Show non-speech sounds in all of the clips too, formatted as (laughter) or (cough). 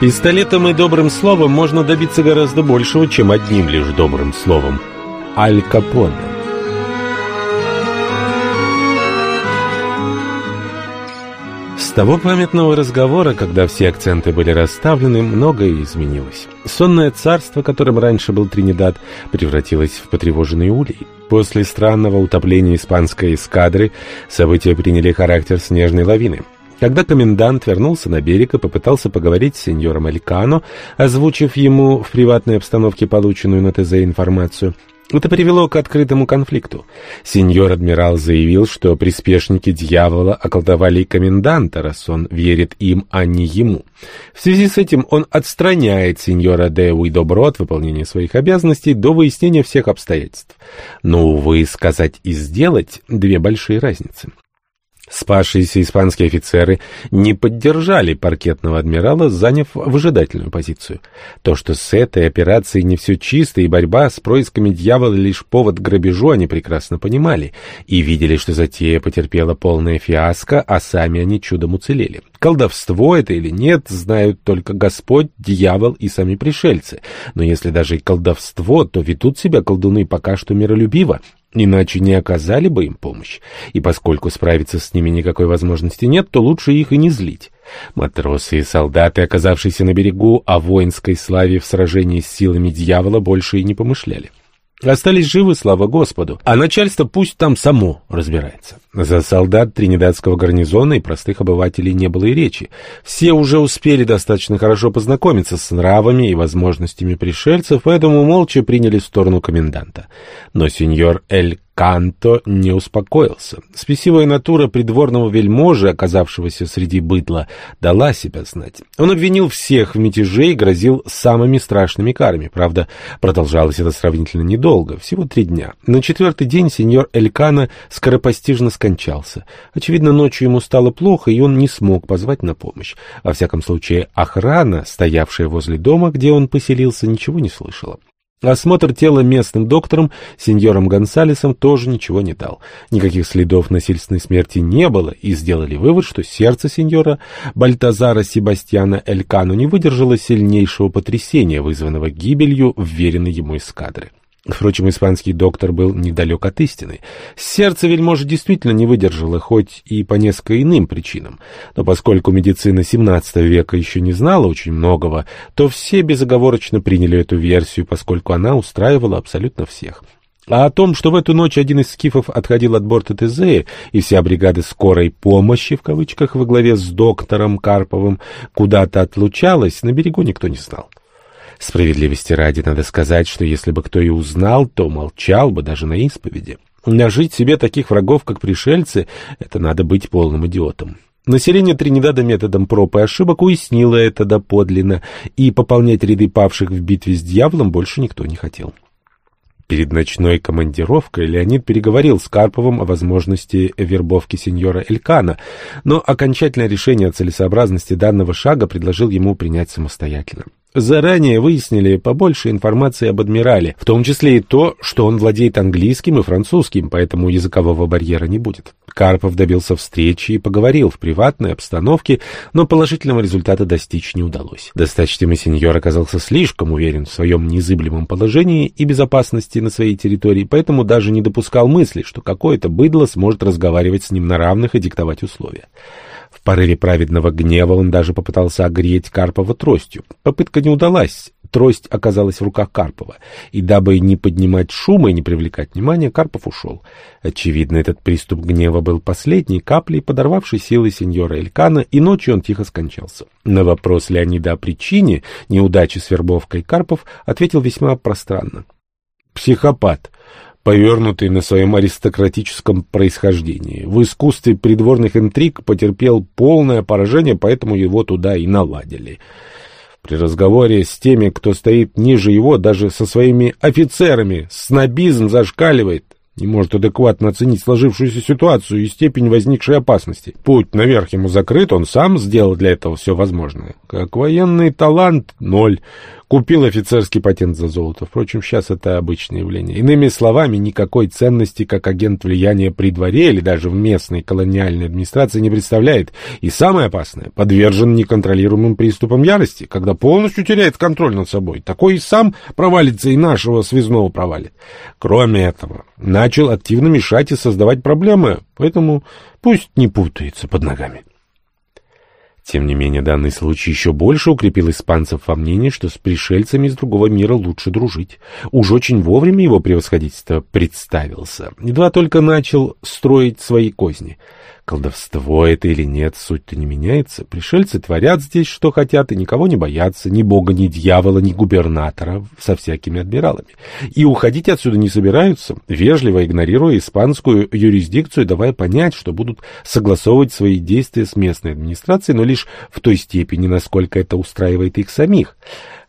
Пистолетом и добрым словом можно добиться гораздо большего, чем одним лишь добрым словом. Аль Капоне С того памятного разговора, когда все акценты были расставлены, многое изменилось. Сонное царство, которым раньше был Тринидад, превратилось в потревоженный улей. После странного утопления испанской эскадры события приняли характер снежной лавины. Когда комендант вернулся на берег и попытался поговорить с сеньором Элькано, озвучив ему в приватной обстановке полученную на ТЗ информацию, это привело к открытому конфликту. Сеньор-адмирал заявил, что приспешники дьявола околдовали коменданта, раз он верит им, а не ему. В связи с этим он отстраняет сеньора де Уидобро от выполнения своих обязанностей до выяснения всех обстоятельств. Но, увы, сказать и сделать — две большие разницы. Спасшиеся испанские офицеры не поддержали паркетного адмирала, заняв выжидательную позицию. То, что с этой операцией не все чисто и борьба с происками дьявола лишь повод к грабежу, они прекрасно понимали и видели, что затея потерпела полное фиаско, а сами они чудом уцелели. Колдовство это или нет, знают только Господь, дьявол и сами пришельцы. Но если даже и колдовство, то ведут себя колдуны пока что миролюбиво, Иначе не оказали бы им помощь. И поскольку справиться с ними никакой возможности нет, то лучше их и не злить. Матросы и солдаты, оказавшиеся на берегу, о воинской славе в сражении с силами дьявола больше и не помышляли. Остались живы, слава Господу, а начальство пусть там само разбирается. За солдат тринидадского гарнизона и простых обывателей не было и речи. Все уже успели достаточно хорошо познакомиться с нравами и возможностями пришельцев, поэтому молча приняли сторону коменданта. Но сеньор Эль Канто не успокоился. Спесивая натура придворного вельможи, оказавшегося среди быдла, дала себя знать. Он обвинил всех в мятеже и грозил самыми страшными карами. Правда, продолжалось это сравнительно недолго, всего три дня. На четвертый день сеньор Элькана скоропостижно скончался. Очевидно, ночью ему стало плохо, и он не смог позвать на помощь. Во всяком случае, охрана, стоявшая возле дома, где он поселился, ничего не слышала. Осмотр тела местным доктором, сеньором Гонсалесом, тоже ничего не дал. Никаких следов насильственной смерти не было, и сделали вывод, что сердце сеньора Бальтазара Себастьяна Элькану не выдержало сильнейшего потрясения, вызванного гибелью вверенной ему эскадры. Впрочем, испанский доктор был недалек от истины. Сердце вельможи действительно не выдержало, хоть и по несколько иным причинам. Но поскольку медицина XVII века еще не знала очень многого, то все безоговорочно приняли эту версию, поскольку она устраивала абсолютно всех. А о том, что в эту ночь один из скифов отходил от борта Тезея, и вся бригада «скорой помощи» в кавычках во главе с доктором Карповым куда-то отлучалась, на берегу никто не знал. Справедливости ради надо сказать, что если бы кто и узнал, то молчал бы даже на исповеди. Нажить себе таких врагов, как пришельцы, это надо быть полным идиотом. Население Тринидада методом проб и ошибок уяснило это доподлинно, и пополнять ряды павших в битве с дьяволом больше никто не хотел. Перед ночной командировкой Леонид переговорил с Карповым о возможности вербовки сеньора Элькана, но окончательное решение о целесообразности данного шага предложил ему принять самостоятельно. Заранее выяснили побольше информации об адмирале, в том числе и то, что он владеет английским и французским, поэтому языкового барьера не будет. Карпов добился встречи и поговорил в приватной обстановке, но положительного результата достичь не удалось. Досточтимый сеньор оказался слишком уверен в своем незыблемом положении и безопасности на своей территории, поэтому даже не допускал мысли, что какое-то быдло сможет разговаривать с ним на равных и диктовать условия. В порыве праведного гнева он даже попытался огреть Карпова тростью. Попытка не удалась. Трость оказалась в руках Карпова, и дабы не поднимать шума и не привлекать внимания, Карпов ушел. Очевидно, этот приступ гнева был последней каплей, подорвавшей силы сеньора Элькана, и ночью он тихо скончался. На вопрос Леонида о причине неудачи с вербовкой Карпов ответил весьма пространно. «Психопат. Повернутый на своем аристократическом происхождении. В искусстве придворных интриг потерпел полное поражение, поэтому его туда и наладили. При разговоре с теми, кто стоит ниже его, даже со своими офицерами, снобизм зашкаливает не может адекватно оценить сложившуюся ситуацию и степень возникшей опасности. Путь наверх ему закрыт, он сам сделал для этого все возможное. Как военный талант — ноль. Купил офицерский патент за золото. Впрочем, сейчас это обычное явление. Иными словами, никакой ценности как агент влияния при дворе или даже в местной колониальной администрации не представляет. И самое опасное, подвержен неконтролируемым приступам ярости, когда полностью теряет контроль над собой. Такой и сам провалится, и нашего связного провалит. Кроме этого, начал активно мешать и создавать проблемы, поэтому пусть не путается под ногами. Тем не менее, данный случай еще больше укрепил испанцев во мнении, что с пришельцами из другого мира лучше дружить. Уж очень вовремя его превосходительство представился. Едва только начал строить свои козни — Колдовство это или нет, суть-то не меняется. Пришельцы творят здесь, что хотят, и никого не боятся, ни бога, ни дьявола, ни губернатора, со всякими адмиралами. И уходить отсюда не собираются, вежливо игнорируя испанскую юрисдикцию, давая понять, что будут согласовывать свои действия с местной администрацией, но лишь в той степени, насколько это устраивает их самих.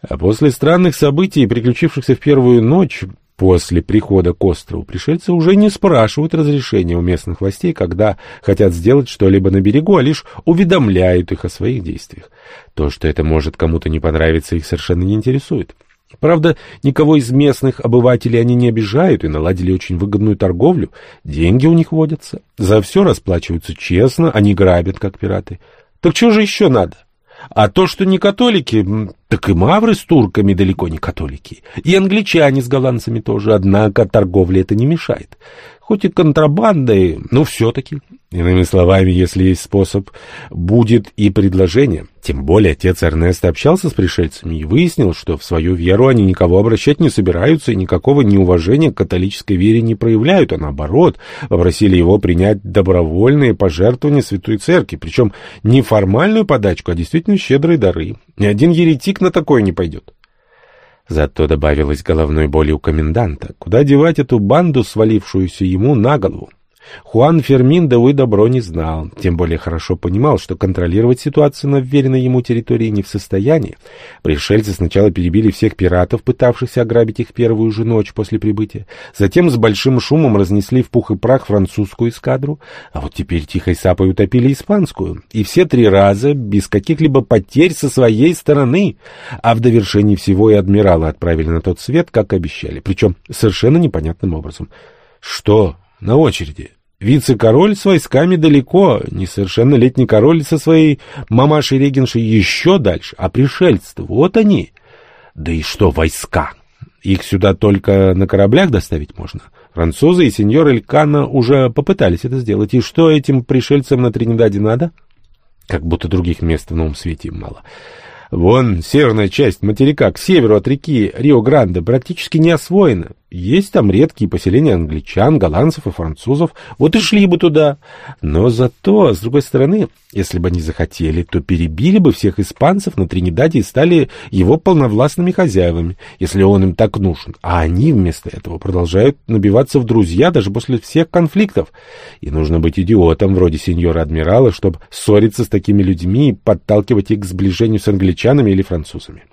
А после странных событий, приключившихся в первую ночь, После прихода к острову пришельцы уже не спрашивают разрешения у местных властей, когда хотят сделать что-либо на берегу, а лишь уведомляют их о своих действиях. То, что это может кому-то не понравиться, их совершенно не интересует. Правда, никого из местных обывателей они не обижают и наладили очень выгодную торговлю. Деньги у них водятся. За все расплачиваются честно, они грабят, как пираты. Так чего же еще надо? А то, что не католики, так и мавры с турками далеко не католики. И англичане с голландцами тоже, однако торговле это не мешает. Хоть и контрабандой, но все-таки. Иными словами, если есть способ, будет и предложение. Тем более отец Эрнеста общался с пришельцами и выяснил, что в свою веру они никого обращать не собираются и никакого неуважения к католической вере не проявляют, а наоборот, попросили его принять добровольные пожертвования Святой Церкви, причем не формальную подачку, а действительно щедрые дары. Ни один еретик на такое не пойдет. Зато добавилось головной боли у коменданта. Куда девать эту банду, свалившуюся ему на голову? Хуан Фермин да вы добро не знал, тем более хорошо понимал, что контролировать ситуацию на вверенной ему территории не в состоянии. Пришельцы сначала перебили всех пиратов, пытавшихся ограбить их первую же ночь после прибытия, затем с большим шумом разнесли в пух и прах французскую эскадру, а вот теперь тихой сапой утопили испанскую, и все три раза без каких-либо потерь со своей стороны, а в довершении всего и адмирала отправили на тот свет, как обещали, причем совершенно непонятным образом. Что на очереди? Вице-король с войсками далеко, несовершеннолетний король со своей мамашей-регеншей еще дальше, а пришельцы вот они. Да и что войска? Их сюда только на кораблях доставить можно. Французы и сеньор Элькана уже попытались это сделать. И что этим пришельцам на Тринидаде надо? Как будто других мест в новом свете им мало. Вон, северная часть материка к северу от реки Рио-Гранде практически не освоена. Есть там редкие поселения англичан, голландцев и французов. Вот и шли бы туда. Но зато, с другой стороны, если бы они захотели, то перебили бы всех испанцев на Тринидаде и стали его полновластными хозяевами, если он им так нужен. А они вместо этого продолжают набиваться в друзья даже после всех конфликтов. И нужно быть идиотом вроде сеньора-адмирала, чтобы ссориться с такими людьми и подталкивать их к сближению с англичанами или французами.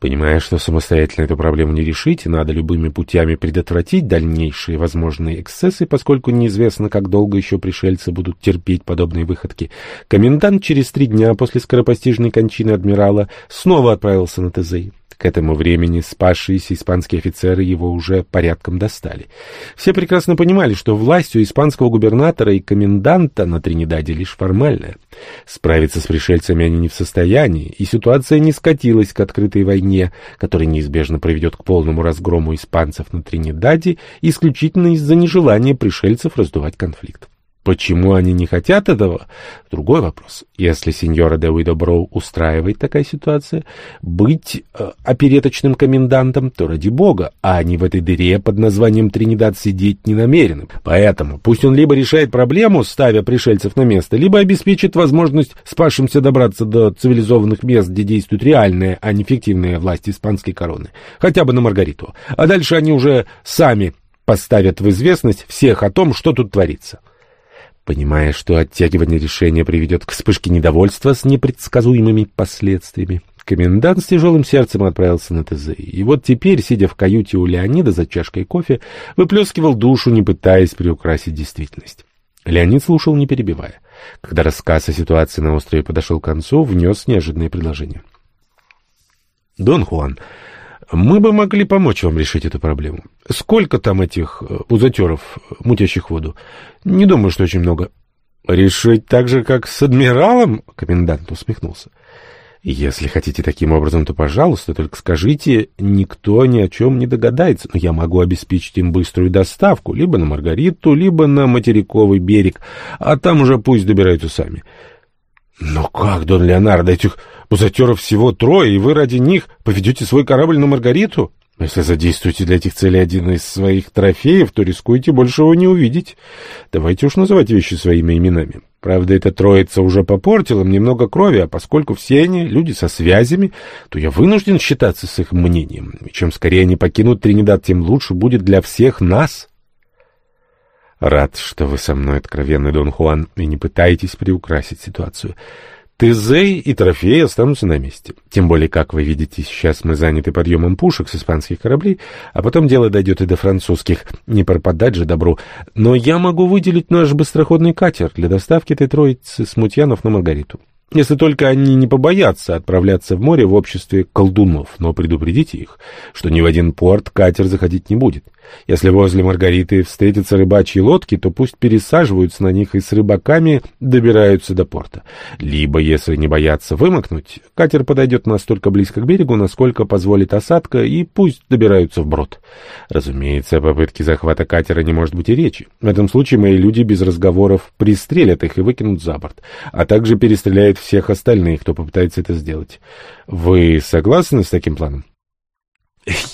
Понимая, что самостоятельно эту проблему не решить, надо любыми путями предотвратить дальнейшие возможные эксцессы, поскольку неизвестно, как долго еще пришельцы будут терпеть подобные выходки, комендант через три дня после скоропостижной кончины адмирала снова отправился на Тезей. К этому времени спасшиеся испанские офицеры его уже порядком достали. Все прекрасно понимали, что власть у испанского губернатора и коменданта на Тринидаде лишь формальная. Справиться с пришельцами они не в состоянии, и ситуация не скатилась к открытой войне, которая неизбежно приведет к полному разгрому испанцев на Тринидаде исключительно из-за нежелания пришельцев раздувать конфликт. Почему они не хотят этого? Другой вопрос. Если сеньора де Уидоброу устраивает такая ситуация, быть э, опереточным комендантом, то ради бога, а они в этой дыре под названием Тринидад сидеть не намерены. Поэтому пусть он либо решает проблему, ставя пришельцев на место, либо обеспечит возможность спасшимся добраться до цивилизованных мест, где действует реальная, а не фиктивная власть испанской короны. Хотя бы на Маргариту. А дальше они уже сами поставят в известность всех о том, что тут творится. Понимая, что оттягивание решения приведет к вспышке недовольства с непредсказуемыми последствиями, комендант с тяжелым сердцем отправился на ТЗ. И вот теперь, сидя в каюте у Леонида за чашкой кофе, выплескивал душу, не пытаясь приукрасить действительность. Леонид слушал, не перебивая. Когда рассказ о ситуации на острове подошел к концу, внес неожиданное предложение. «Дон Хуан, мы бы могли помочь вам решить эту проблему. Сколько там этих э, узатеров, э, мутящих воду? Не думаю, что очень много. Решить так же, как с адмиралом? Комендант усмехнулся. Если хотите таким образом, то, пожалуйста, только скажите, никто ни о чем не догадается, но я могу обеспечить им быструю доставку, либо на Маргариту, либо на материковый берег, а там уже пусть добираются сами. Но как, Дон Леонардо, этих пузатеров всего трое, и вы ради них поведете свой корабль на Маргариту? Если задействуете для этих целей один из своих трофеев, то рискуете больше его не увидеть. Давайте уж называть вещи своими именами. Правда, эта троица уже попортила мне много крови, а поскольку все они люди со связями, то я вынужден считаться с их мнением. И чем скорее они покинут Тринидад, тем лучше будет для всех нас. Рад, что вы со мной откровенный, Дон Хуан, и не пытаетесь приукрасить ситуацию. Тезей и трофеи останутся на месте. Тем более, как вы видите, сейчас мы заняты подъемом пушек с испанских кораблей, а потом дело дойдет и до французских. Не пропадать же добру. Но я могу выделить наш быстроходный катер для доставки этой троицы смутьянов на Маргариту. Если только они не побоятся отправляться в море в обществе колдунов, но предупредите их, что ни в один порт катер заходить не будет. Если возле Маргариты встретятся рыбачьи лодки, то пусть пересаживаются на них и с рыбаками добираются до порта. Либо, если не боятся вымокнуть, катер подойдет настолько близко к берегу, насколько позволит осадка, и пусть добираются вброд. Разумеется, о попытке захвата катера не может быть и речи. В этом случае мои люди без разговоров пристрелят их и выкинут за борт, а также перестреляют всех остальных, кто попытается это сделать. Вы согласны с таким планом?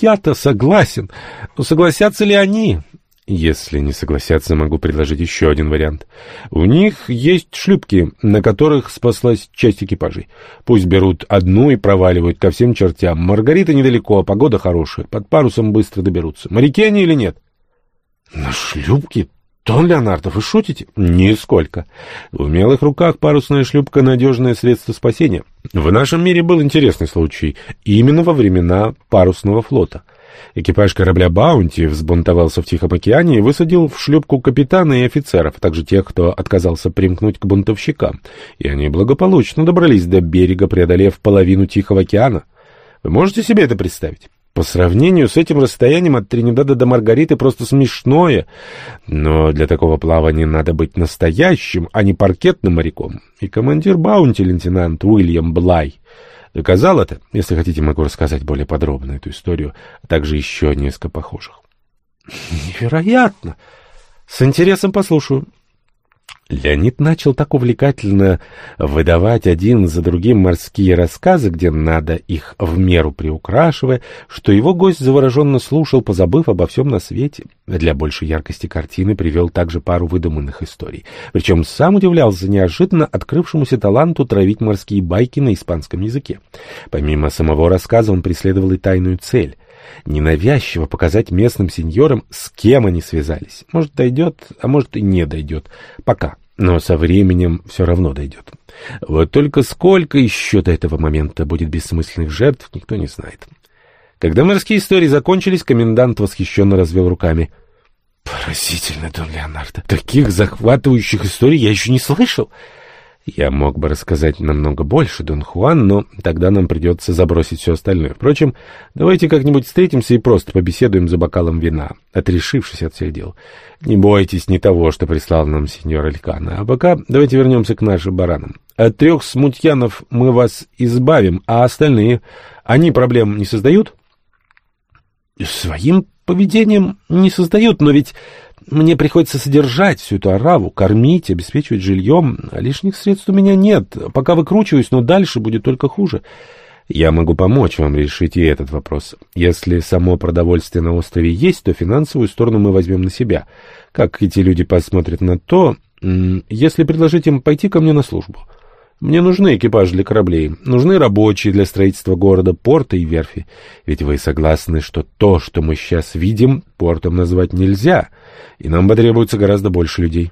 Я-то согласен. Но согласятся ли они? Если не согласятся, могу предложить еще один вариант. У них есть шлюпки, на которых спаслась часть экипажей. Пусть берут одну и проваливают ко всем чертям. Маргарита недалеко, а погода хорошая. Под парусом быстро доберутся. Моряки они или нет? На шлюпке Дон Леонардо, вы шутите? Нисколько. В умелых руках парусная шлюпка — надежное средство спасения. В нашем мире был интересный случай, именно во времена парусного флота. Экипаж корабля «Баунти» взбунтовался в Тихом океане и высадил в шлюпку капитана и офицеров, а также тех, кто отказался примкнуть к бунтовщикам. И они благополучно добрались до берега, преодолев половину Тихого океана. Вы можете себе это представить? По сравнению с этим расстоянием от Тринидада до Маргариты просто смешное. Но для такого плавания надо быть настоящим, а не паркетным моряком. И командир Баунти, лейтенант Уильям Блай, доказал это. Если хотите, могу рассказать более подробно эту историю, а также еще несколько похожих. (laughs) Невероятно! С интересом послушаю. Леонид начал так увлекательно выдавать один за другим морские рассказы, где надо их в меру приукрашивая, что его гость завороженно слушал, позабыв обо всем на свете. Для большей яркости картины привел также пару выдуманных историй. Причем сам удивлялся неожиданно открывшемуся таланту травить морские байки на испанском языке. Помимо самого рассказа он преследовал и тайную цель — ненавязчиво показать местным сеньорам, с кем они связались. Может, дойдет, а может и не дойдет. Пока. Но со временем все равно дойдет. Вот только сколько еще до этого момента будет бессмысленных жертв, никто не знает. Когда морские истории закончились, комендант восхищенно развел руками. «Поразительно, Дон Леонардо! Таких захватывающих историй я еще не слышал!» Я мог бы рассказать намного больше, Дон Хуан, но тогда нам придется забросить все остальное. Впрочем, давайте как-нибудь встретимся и просто побеседуем за бокалом вина, отрешившись от всех дел. Не бойтесь не того, что прислал нам сеньор Элькана. А пока давайте вернемся к нашим баранам. От трех смутьянов мы вас избавим, а остальные, они проблем не создают? Своим поведением не создают, но ведь Мне приходится содержать всю эту ораву, кормить, обеспечивать жильем, лишних средств у меня нет. Пока выкручиваюсь, но дальше будет только хуже. Я могу помочь вам решить и этот вопрос. Если само продовольствие на острове есть, то финансовую сторону мы возьмем на себя. Как эти люди посмотрят на то, если предложить им пойти ко мне на службу? Мне нужны экипажи для кораблей, нужны рабочие для строительства города, порта и верфи. Ведь вы согласны, что то, что мы сейчас видим, портом назвать нельзя, и нам потребуется гораздо больше людей.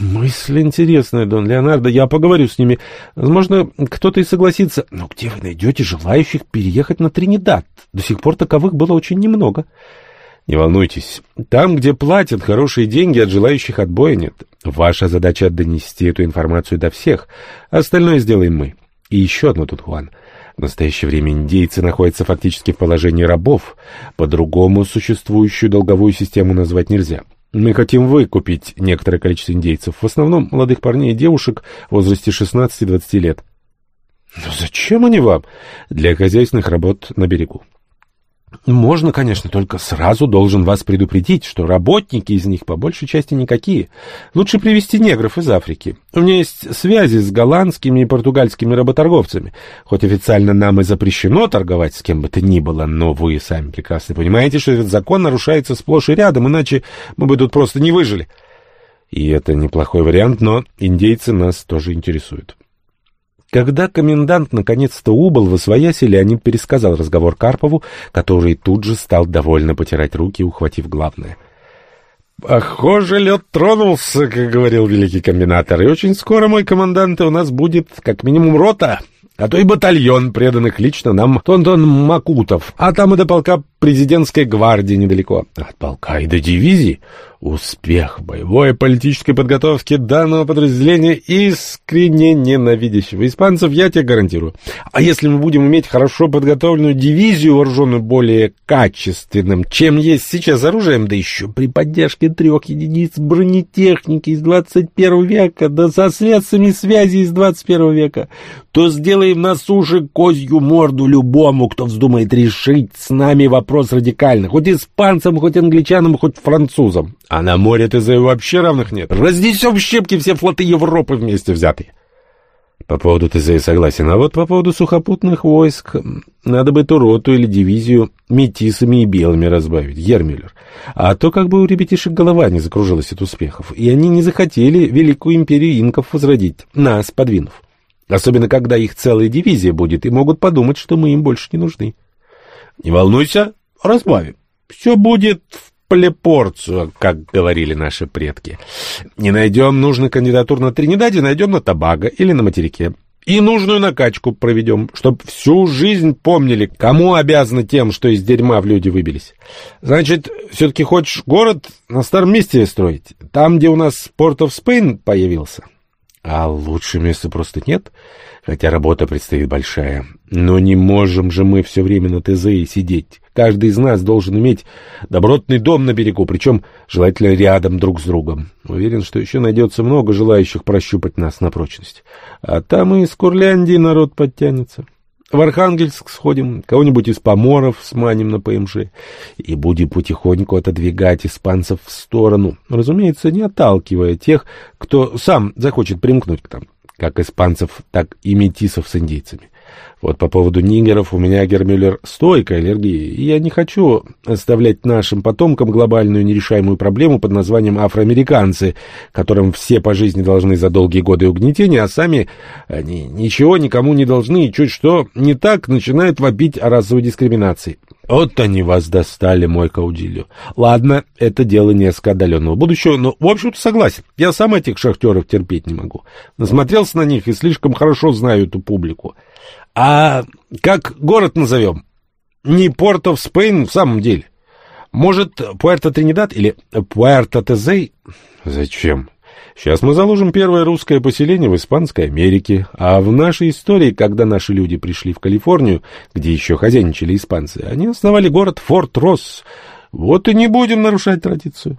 Мысль интересная, Дон Леонардо, я поговорю с ними. Возможно, кто-то и согласится. Но где вы найдете желающих переехать на Тринидад? До сих пор таковых было очень немного. — не волнуйтесь, там, где платят хорошие деньги, от желающих отбоя нет. Ваша задача — донести эту информацию до всех, остальное сделаем мы. И еще одно тут, Хуан. В настоящее время индейцы находятся фактически в положении рабов. По-другому существующую долговую систему назвать нельзя. Мы хотим выкупить некоторое количество индейцев, в основном молодых парней и девушек в возрасте 16-20 лет. Но зачем они вам? Для хозяйственных работ на берегу. Можно, конечно, только сразу должен вас предупредить, что работники из них по большей части никакие. Лучше привезти негров из Африки. У меня есть связи с голландскими и португальскими работорговцами. Хоть официально нам и запрещено торговать с кем бы то ни было, но вы сами прекрасно понимаете, что этот закон нарушается сплошь и рядом, иначе мы бы тут просто не выжили. И это неплохой вариант, но индейцы нас тоже интересуют. Когда комендант наконец-то убыл в освояси, Леонид пересказал разговор Карпову, который тут же стал довольно потирать руки, ухватив главное. «Похоже, лед тронулся, как говорил великий комбинатор, и очень скоро, мой командант, у нас будет как минимум рота, а то и батальон, преданных лично нам Тонтон Макутов, а там и до полка президентской гвардии недалеко. От полка и до дивизии успех боевой и политической подготовки данного подразделения искренне ненавидящего испанцев, я тебе гарантирую. А если мы будем иметь хорошо подготовленную дивизию, вооруженную более качественным, чем есть сейчас оружием, да еще при поддержке трех единиц бронетехники из 21 века, да со средствами связи из 21 века, то сделаем на суше козью морду любому, кто вздумает решить с нами вопрос радикально. Хоть испанцам, хоть англичанам, хоть французам. А на море ТЗ вообще равных нет. Разнесем в щепки все флоты Европы вместе взятые. По поводу ТЗ согласен. А вот по поводу сухопутных войск надо бы ту роту или дивизию метисами и белыми разбавить, Гермюллер. А то как бы у ребятишек голова не закружилась от успехов, и они не захотели великую империю инков возродить, нас подвинув. Особенно, когда их целая дивизия будет, и могут подумать, что мы им больше не нужны. Не волнуйся, разбавим. Все будет в плепорцию, как говорили наши предки. Не найдем нужных кандидатур на Тринидаде, найдем на Табаго или на материке. И нужную накачку проведем, чтобы всю жизнь помнили, кому обязаны тем, что из дерьма в люди выбились. Значит, все-таки хочешь город на старом месте строить? Там, где у нас Порт оф Спейн появился? А лучше места просто нет, хотя работа предстоит большая. Но не можем же мы все время на ТЗ сидеть. Каждый из нас должен иметь добротный дом на берегу, причем желательно рядом друг с другом. Уверен, что еще найдется много желающих прощупать нас на прочность. А там и из Курляндии народ подтянется. В Архангельск сходим, кого-нибудь из поморов сманим на ПМЖ и будем потихоньку отодвигать испанцев в сторону, разумеется, не отталкивая тех, кто сам захочет примкнуть к нам, как испанцев, так и метисов с индейцами. Вот по поводу нигеров у меня, Гермюллер, стойкая аллергия, и я не хочу оставлять нашим потомкам глобальную нерешаемую проблему под названием афроамериканцы, которым все по жизни должны за долгие годы угнетения, а сами они ничего никому не должны, и чуть что не так начинают вопить о расовой дискриминации. Вот они вас достали, мой Каудильо. Ладно, это дело несколько отдаленного будущего, но, в общем-то, согласен. Я сам этих шахтеров терпеть не могу. Насмотрелся на них и слишком хорошо знаю эту публику. А как город назовем? Не Порт оф Спейн в самом деле. Может, Пуэрто-Тринидад или Пуэрто-Тезей? Зачем? Сейчас мы заложим первое русское поселение в Испанской Америке, а в нашей истории, когда наши люди пришли в Калифорнию, где еще хозяйничали испанцы, они основали город Форт-Росс. Вот и не будем нарушать традицию.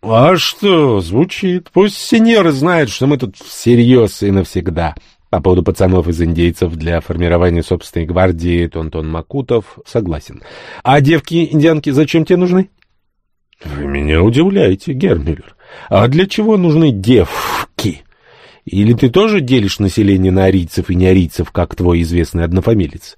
А что, звучит. Пусть сеньоры знают, что мы тут всерьез и навсегда. По поводу пацанов из индейцев для формирования собственной гвардии Тонтон Макутов согласен. А девки-индианки зачем тебе нужны? Вы меня удивляете, Гермюллер. А для чего нужны девки? Или ты тоже делишь население на арийцев и неарийцев, как твой известный однофамилец?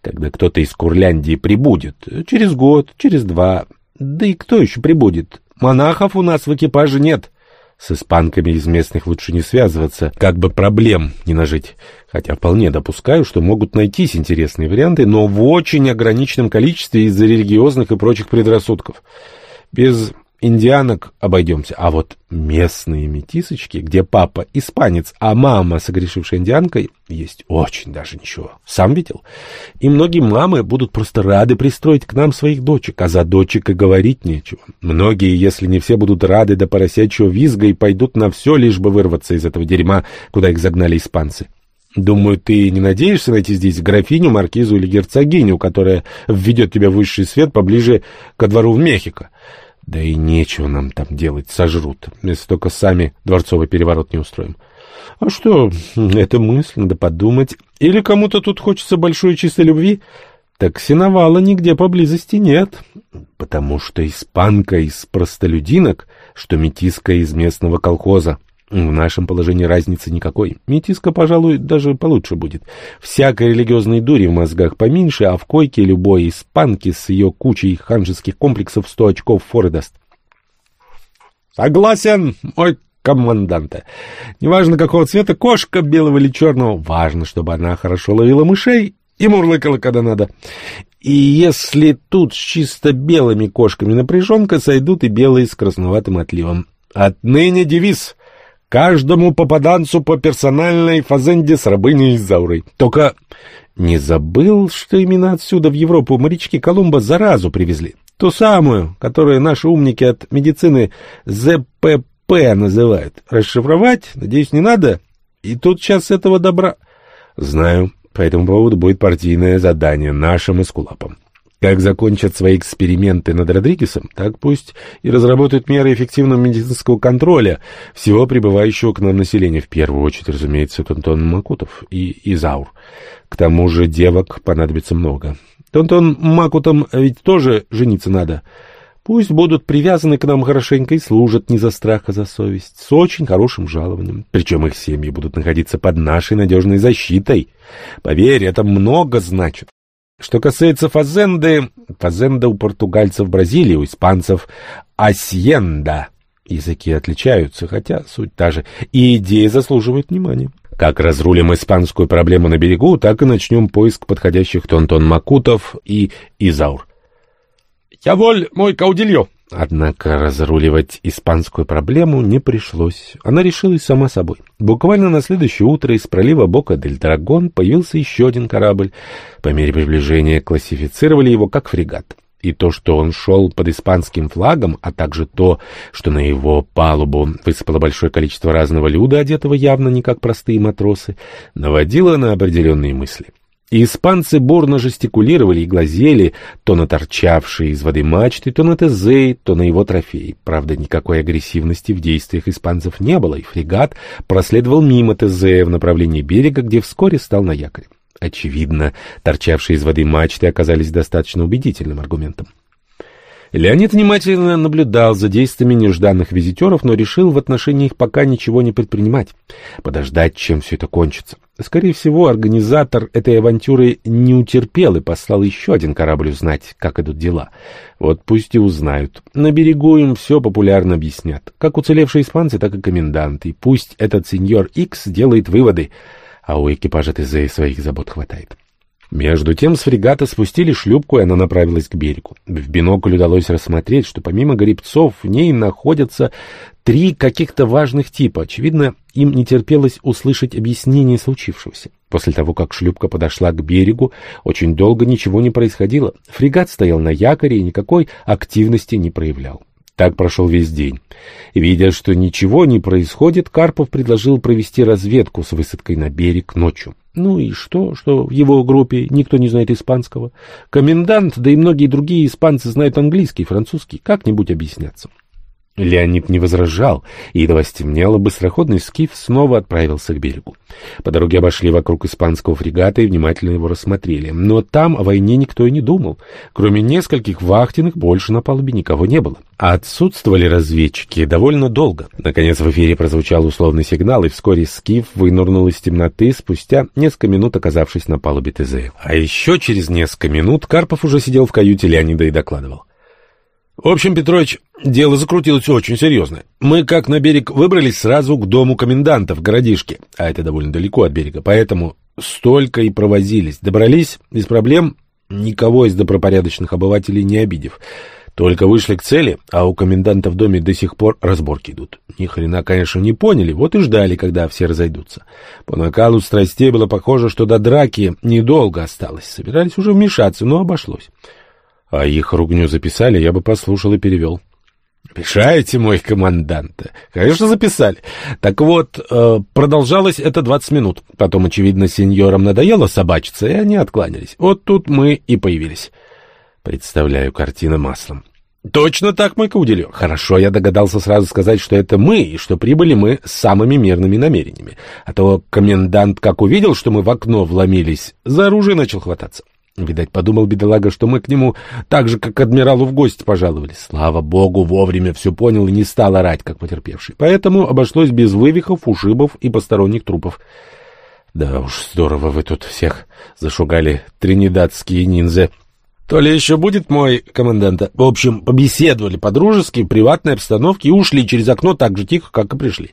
Когда кто-то из Курляндии прибудет, через год, через два, да и кто еще прибудет? Монахов у нас в экипаже нет. С испанками из местных лучше не связываться, как бы проблем не нажить. Хотя вполне допускаю, что могут найтись интересные варианты, но в очень ограниченном количестве из-за религиозных и прочих предрассудков. Без индианок обойдемся. А вот местные метисочки, где папа испанец, а мама, согрешившая индианкой, есть очень даже ничего. Сам видел? И многие мамы будут просто рады пристроить к нам своих дочек, а за дочек и говорить нечего. Многие, если не все, будут рады до поросячьего визга и пойдут на все, лишь бы вырваться из этого дерьма, куда их загнали испанцы. Думаю, ты не надеешься найти здесь графиню, маркизу или герцогиню, которая введет тебя в высший свет поближе ко двору в Мехико. Да и нечего нам там делать, сожрут, если только сами дворцовый переворот не устроим. А что, это мысль, надо подумать. Или кому-то тут хочется большой чистой любви? Так синовала нигде поблизости нет, потому что испанка из простолюдинок, что метиска из местного колхоза. В нашем положении разницы никакой. Метиска, пожалуй, даже получше будет. Всякой религиозной дури в мозгах поменьше, а в койке любой испанки с ее кучей ханжеских комплексов сто очков форы даст. Согласен, мой команданта. Неважно, какого цвета кошка, белого или черного, важно, чтобы она хорошо ловила мышей и мурлыкала, когда надо. И если тут с чисто белыми кошками напряженка, сойдут и белые с красноватым отливом. Отныне девиз Каждому попаданцу по персональной фазенде с рабыней Заурой. Только не забыл, что именно отсюда в Европу морячки Колумба заразу привезли. Ту самую, которую наши умники от медицины ЗПП называют. Расшифровать, надеюсь, не надо? И тут сейчас этого добра... Знаю, по этому поводу будет партийное задание нашим эскулапам. Как закончат свои эксперименты над Родригесом, так пусть и разработают меры эффективного медицинского контроля всего прибывающего к нам населения, в первую очередь, разумеется, Тонтон Макутов и Изаур. К тому же девок понадобится много. Тонтон Макутам ведь тоже жениться надо. Пусть будут привязаны к нам хорошенько и служат не за страх, а за совесть, с очень хорошим жалованием. Причем их семьи будут находиться под нашей надежной защитой. Поверь, это много значит. Что касается фазенды, фазенда у португальцев Бразилии, у испанцев асьенда. Языки отличаются, хотя суть та же, и идея заслуживает внимания. Как разрулим испанскую проблему на берегу, так и начнем поиск подходящих Тонтон Макутов и Изаур. «Я воль, мой каудильо!» Однако разруливать испанскую проблему не пришлось. Она решилась сама собой. Буквально на следующее утро из пролива Бока-дель-Драгон появился еще один корабль. По мере приближения классифицировали его как фрегат. И то, что он шел под испанским флагом, а также то, что на его палубу высыпало большое количество разного люда, одетого явно не как простые матросы, наводило на определенные мысли. И испанцы бурно жестикулировали и глазели то на торчавшие из воды мачты, то на Тезей, то на его трофей. Правда, никакой агрессивности в действиях испанцев не было, и фрегат проследовал мимо Тезея в направлении берега, где вскоре стал на якоре. Очевидно, торчавшие из воды мачты оказались достаточно убедительным аргументом. Леонид внимательно наблюдал за действиями нежданных визитеров, но решил в отношении их пока ничего не предпринимать. Подождать, чем все это кончится. Скорее всего, организатор этой авантюры не утерпел и послал еще один корабль узнать, как идут дела. Вот пусть и узнают. На берегу им все популярно объяснят. Как уцелевшие испанцы, так и коменданты. Пусть этот сеньор Икс делает выводы, а у экипажа ТЗ своих забот хватает. Между тем с фрегата спустили шлюпку, и она направилась к берегу. В бинокль удалось рассмотреть, что помимо грибцов в ней находятся три каких-то важных типа. Очевидно, им не терпелось услышать объяснение случившегося. После того, как шлюпка подошла к берегу, очень долго ничего не происходило. Фрегат стоял на якоре и никакой активности не проявлял. Так прошел весь день. Видя, что ничего не происходит, Карпов предложил провести разведку с высадкой на берег ночью. Ну и что, что в его группе никто не знает испанского? Комендант, да и многие другие испанцы знают английский французский. Как-нибудь объясняться. Леонид не возражал, и едва стемнело, быстроходный скиф снова отправился к берегу. По дороге обошли вокруг испанского фрегата и внимательно его рассмотрели. Но там о войне никто и не думал. Кроме нескольких вахтенных, больше на палубе никого не было. А отсутствовали разведчики довольно долго. Наконец в эфире прозвучал условный сигнал, и вскоре скиф вынырнул из темноты, спустя несколько минут оказавшись на палубе ТЗ. А еще через несколько минут Карпов уже сидел в каюте Леонида и докладывал. В общем, Петрович, дело закрутилось очень серьезно. Мы, как на берег, выбрались сразу к дому коменданта в городишке, а это довольно далеко от берега, поэтому столько и провозились. Добрались без проблем, никого из добропорядочных обывателей не обидев. Только вышли к цели, а у коменданта в доме до сих пор разборки идут. Ни хрена, конечно, не поняли, вот и ждали, когда все разойдутся. По накалу страстей было похоже, что до драки недолго осталось. Собирались уже вмешаться, но обошлось. А их ругню записали, я бы послушал и перевел. Решаете, мой командант? Конечно, записали. Так вот, э, продолжалось это 20 минут. Потом, очевидно, сеньорам надоело собачиться, и они откланялись. Вот тут мы и появились. Представляю картина маслом. Точно так, мой кауделё. Хорошо, я догадался сразу сказать, что это мы, и что прибыли мы с самыми мирными намерениями. А то комендант, как увидел, что мы в окно вломились, за оружие начал хвататься. Видать, подумал бедолага, что мы к нему так же, как к адмиралу в гости пожаловали. Слава богу, вовремя все понял и не стал орать, как потерпевший. Поэтому обошлось без вывихов, ушибов и посторонних трупов. Да уж, здорово вы тут всех зашугали, тринидадские ниндзя. То ли еще будет мой командант. В общем, побеседовали по-дружески, в приватной обстановке и ушли через окно так же тихо, как и пришли.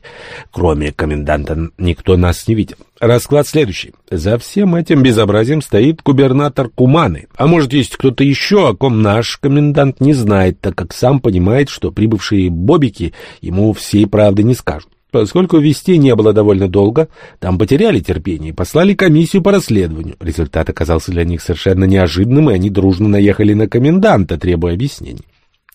Кроме коменданта никто нас не видел. Расклад следующий. За всем этим безобразием стоит губернатор Куманы. А может, есть кто-то еще, о ком наш комендант не знает, так как сам понимает, что прибывшие бобики ему всей правды не скажут. Поскольку вести не было довольно долго, там потеряли терпение и послали комиссию по расследованию. Результат оказался для них совершенно неожиданным, и они дружно наехали на коменданта, требуя объяснений.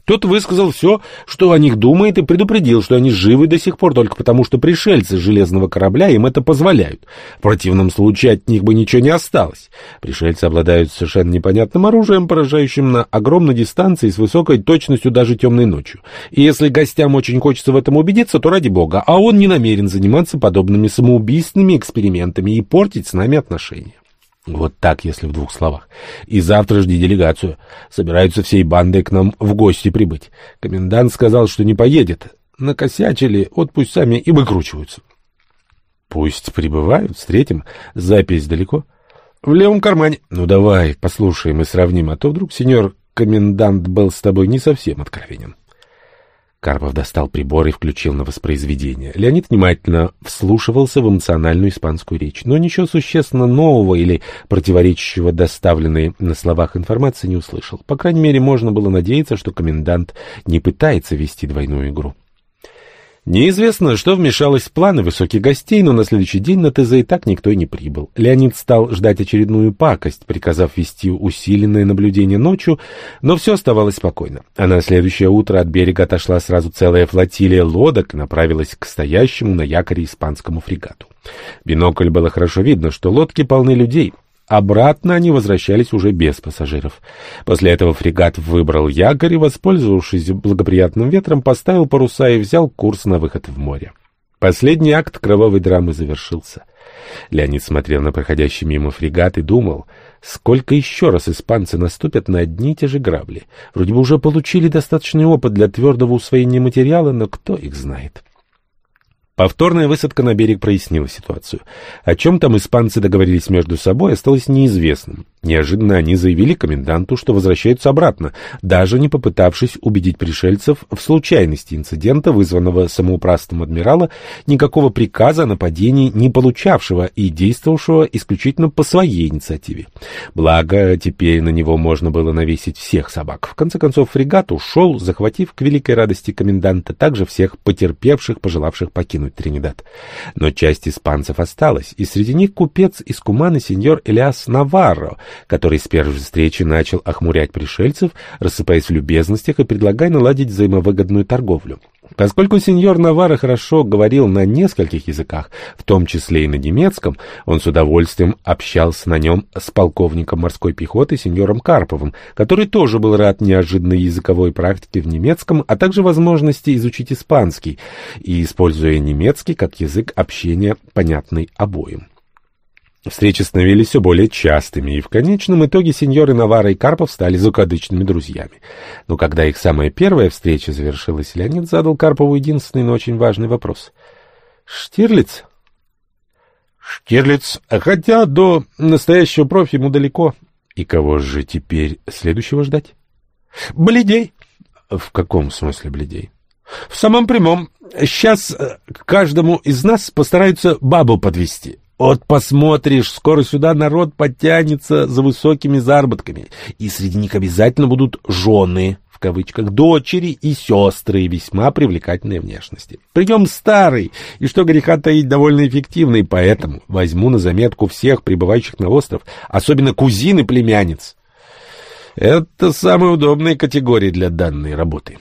Тот высказал все, что о них думает, и предупредил, что они живы до сих пор только потому, что пришельцы железного корабля им это позволяют. В противном случае от них бы ничего не осталось. Пришельцы обладают совершенно непонятным оружием, поражающим на огромной дистанции с высокой точностью даже темной ночью. И если гостям очень хочется в этом убедиться, то ради бога, а он не намерен заниматься подобными самоубийственными экспериментами и портить с нами отношения. Вот так, если в двух словах. И завтра жди делегацию. Собираются всей бандой к нам в гости прибыть. Комендант сказал, что не поедет. Накосячили, вот пусть сами и выкручиваются. Пусть прибывают, встретим. Запись далеко? В левом кармане. Ну давай, послушаем и сравним, а то вдруг сеньор комендант был с тобой не совсем откровенен. Карпов достал прибор и включил на воспроизведение. Леонид внимательно вслушивался в эмоциональную испанскую речь, но ничего существенно нового или противоречащего доставленной на словах информации не услышал. По крайней мере, можно было надеяться, что комендант не пытается вести двойную игру. Неизвестно, что вмешалось в планы высоких гостей, но на следующий день на ТЗ и так никто и не прибыл. Леонид стал ждать очередную пакость, приказав вести усиленное наблюдение ночью, но все оставалось спокойно. А на следующее утро от берега отошла сразу целая флотилия лодок и направилась к стоящему на якоре испанскому фрегату. бинокль было хорошо видно, что лодки полны людей. Обратно они возвращались уже без пассажиров. После этого фрегат выбрал якорь и, воспользовавшись благоприятным ветром, поставил паруса и взял курс на выход в море. Последний акт кровавой драмы завершился. Леонид смотрел на проходящий мимо фрегат и думал, сколько еще раз испанцы наступят на одни и те же грабли. Вроде бы уже получили достаточный опыт для твердого усвоения материала, но кто их знает. Повторная высадка на берег прояснила ситуацию. О чем там испанцы договорились между собой, осталось неизвестным. Неожиданно они заявили коменданту, что возвращаются обратно, даже не попытавшись убедить пришельцев в случайности инцидента, вызванного самоуправством адмирала, никакого приказа о нападении не получавшего и действовавшего исключительно по своей инициативе. Благо, теперь на него можно было навесить всех собак. В конце концов, фрегат ушел, захватив к великой радости коменданта также всех потерпевших, пожелавших покинуть Тринидад. Но часть испанцев осталась, и среди них купец из Куманы сеньор Элиас Наварро, который с первой встречи начал охмурять пришельцев, рассыпаясь в любезностях и предлагая наладить взаимовыгодную торговлю. Поскольку сеньор Навара хорошо говорил на нескольких языках, в том числе и на немецком, он с удовольствием общался на нем с полковником морской пехоты сеньором Карповым, который тоже был рад неожиданной языковой практике в немецком, а также возможности изучить испанский, и используя немецкий как язык общения, понятный обоим. Встречи становились все более частыми, и в конечном итоге сеньоры Навара и Карпов стали закадычными друзьями. Но когда их самая первая встреча завершилась, Леонид задал Карпову единственный, но очень важный вопрос. «Штирлиц?» «Штирлиц, хотя до настоящего профи ему далеко». «И кого же теперь следующего ждать?» «Бледей». «В каком смысле бледей?» «В самом прямом. Сейчас э, каждому из нас постараются бабу подвести. Вот посмотришь, скоро сюда народ подтянется за высокими заработками, и среди них обязательно будут жены, в кавычках, дочери и сестры весьма привлекательной внешности. Прием старый, и что греха таить, довольно эффективный, поэтому возьму на заметку всех прибывающих на остров, особенно кузин и племянниц. Это самые удобные категории для данной работы.